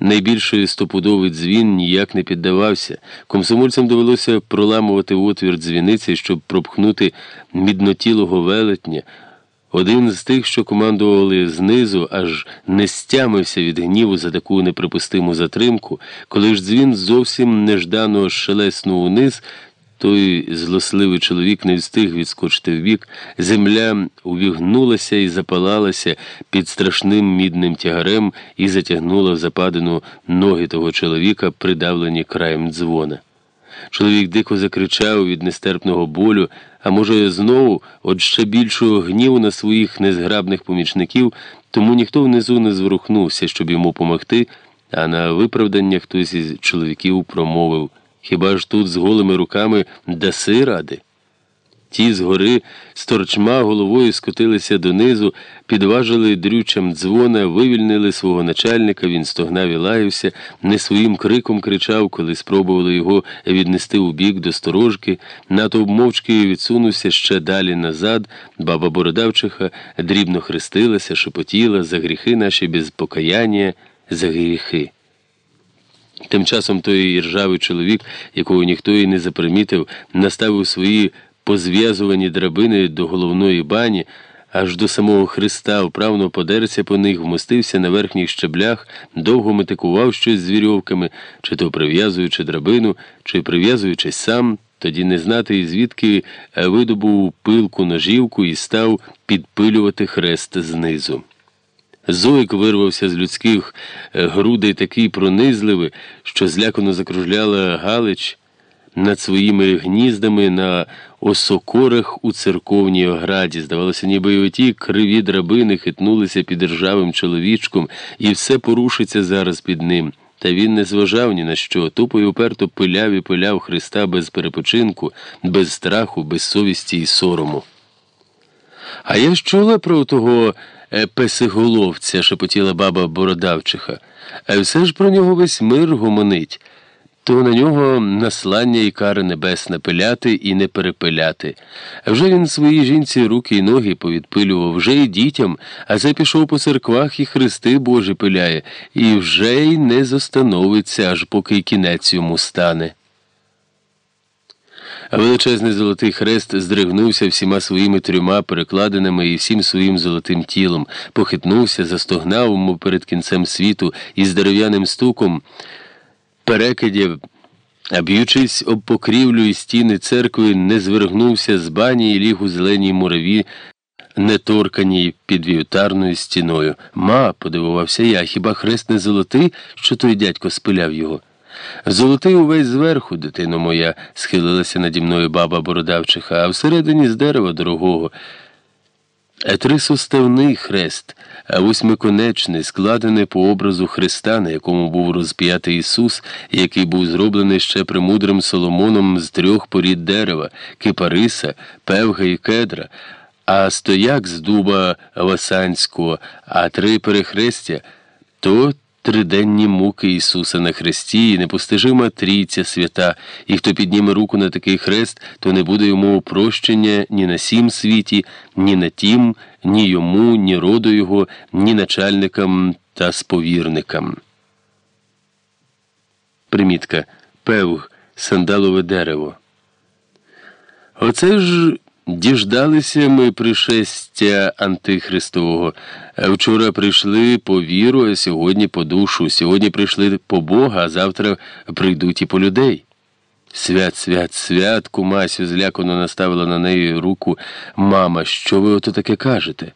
найбільший стопудовий дзвін ніяк не піддавався. Комсомольцям довелося проламувати отвір дзвіниці, щоб пропхнути міднотілого велетня. Один з тих, що командували знизу, аж не стямився від гніву за таку неприпустиму затримку, коли ж дзвін зовсім неждано шелеснув униз. Той злосливий чоловік не встиг відскочити вбік, земля увігнулася і запалалася під страшним мідним тягарем і затягнула в западину ноги того чоловіка, придавлені краєм дзвона. Чоловік дико закричав від нестерпного болю, а може, знову от ще більшого гніву на своїх незграбних помічників, тому ніхто внизу не зворухнувся, щоб йому помогти, а на виправдання хтось із чоловіків промовив Хіба ж тут з голими руками даси ради? Ті згори з торчма головою скотилися донизу, підважили дрючем дзвона, вивільнили свого начальника, він стогнав і лаявся, не своїм криком кричав, коли спробували його віднести у бік до сторожки, натовп мовчки відсунувся ще далі назад, баба Бородавчиха дрібно хрестилася, шепотіла за гріхи наші без покаяння, за гріхи. Тим часом той іржавий чоловік, якого ніхто і не запримітив, наставив свої позв'язувані драбини до головної бані, аж до самого Христа вправно подерся по них, вмостився на верхніх щеблях, довго метикував щось з вірьовками, чи то прив'язуючи драбину, чи прив'язуючись сам, тоді не знати, звідки видобув пилку ножівку і став підпилювати хрест знизу. Зоїк вирвався з людських грудей такий пронизливий, що злякано закружляла Галич над своїми гніздами на осокорах у церковній ограді. Здавалося, ніби й оті криві драбини хитнулися під ржавим чоловічком, і все порушиться зараз під ним. Та він не зважав ні на що, тупо й уперто пиляв і пиляв Христа без перепочинку, без страху, без совісті і сорому. А я ж чула про того песиголовця, шепотіла баба Бородавчиха, а все ж про нього весь мир гомонить то на нього наслання і кари небесне пиляти і не перепиляти. Вже він своїй жінці руки й ноги повідпилював, вже й дітям, а це пішов по церквах і хрести Божі пиляє, і вже й не застановиться, аж поки кінець йому стане. Величезний золотий хрест здригнувся всіма своїми трьома перекладинами і всім своїм золотим тілом, похитнувся, застогнав, мов перед кінцем світу, і з дерев'яним стуком перекидів, а б'ючись об покрівлю і стіни церкви, не звергнувся з бані і ліг у зеленій мураві, неторканій під вівтарною стіною. Ма, подивувався я, хіба хрест не золотий, що той дядько спиляв його? Золотий увесь зверху, дитино моя, схилилася наді мною баба бородавчиха, а всередині з дерева дорогого. Трисуставний хрест, восьмиконечний, складений по образу Христа, на якому був розп'ятий Ісус, який був зроблений ще премудрим Соломоном з трьох порід дерева, кипариса, певга і кедра, а стояк з дуба Васанського, а три перехрестя то триденні муки Ісуса на хресті і непостижима трійця свята, і хто підніме руку на такий хрест, то не буде йому прощення ні на сім світі, ні на тім, ні йому, ні роду його, ні начальникам та сповірникам. Примітка Певг, сандалове дерево. Оце ж Діждалися ми пришестя Антихристового. Вчора прийшли по віру, а сьогодні по душу. Сьогодні прийшли по Бога, а завтра прийдуть і по людей. Свят, свят, свят, кумасю злякано наставила на неї руку. Мама, що ви ото таке кажете?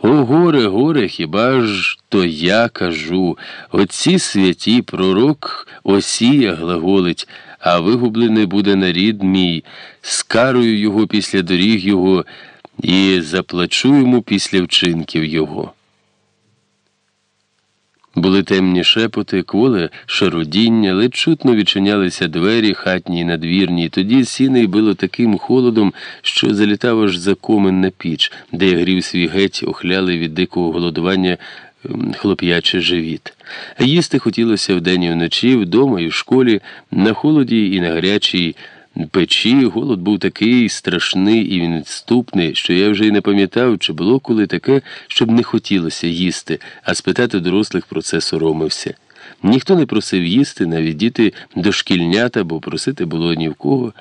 О, горе, горе, хіба ж то я кажу. Оці святі пророк Осія глаголить а вигублений буде нарід мій, скарую його після доріг його і заплачу йому після вчинків його. Були темні шепоти, кволе шародіння, ледь чутно відчинялися двері, хатні й надвірні, і тоді сіний било таким холодом, що залітав аж за комен на піч, де я грів свій геть, охляли від дикого голодування хлоп'ячий живіт. Їсти хотілося вдень і вночі, вдома і в школі, на холоді і на гарячій печі. Голод був такий страшний і відступний, що я вже й не пам'ятав, чи було коли таке, щоб не хотілося їсти, а спитати дорослих про це соромився. Ніхто не просив їсти, навіть діти дошкільнята, бо просити було ні в кого.